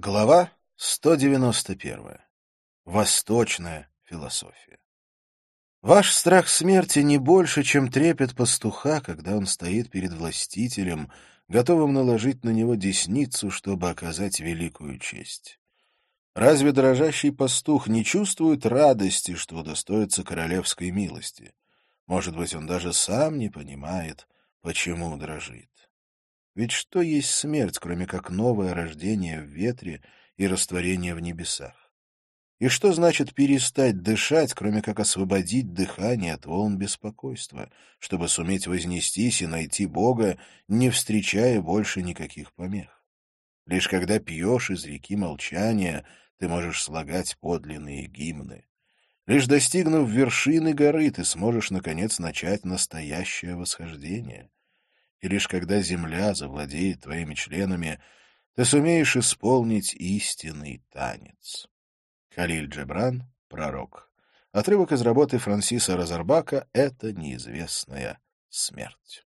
Глава 191. Восточная философия. Ваш страх смерти не больше, чем трепет пастуха, когда он стоит перед властителем, готовым наложить на него десницу, чтобы оказать великую честь. Разве дрожащий пастух не чувствует радости, что удостоится королевской милости? Может быть, он даже сам не понимает, почему дрожит. Ведь что есть смерть, кроме как новое рождение в ветре и растворение в небесах? И что значит перестать дышать, кроме как освободить дыхание от волн беспокойства, чтобы суметь вознестись и найти Бога, не встречая больше никаких помех? Лишь когда пьешь из реки молчания, ты можешь слагать подлинные гимны. Лишь достигнув вершины горы, ты сможешь, наконец, начать настоящее восхождение и лишь когда земля завладеет твоими членами, ты сумеешь исполнить истинный танец. Халиль Джебран, пророк. Отрывок из работы Франсиса Розарбака «Это неизвестная смерть».